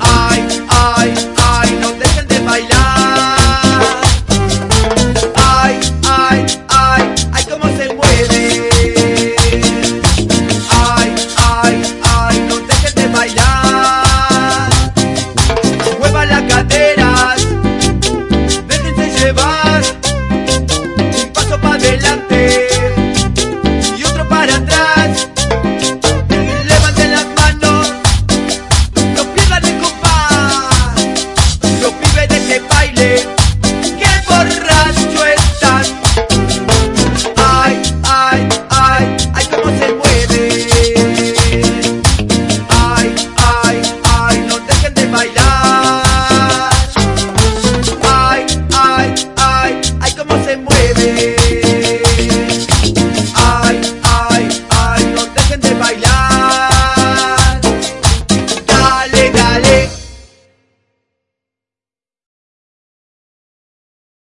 Ay, ay, ay, no dejes de bailar. Ay, ay, ay, ay cómo se mueve. Ay, ay, ay, no dejes de bailar. ¡Jueva las caderas, dejen que se vaya!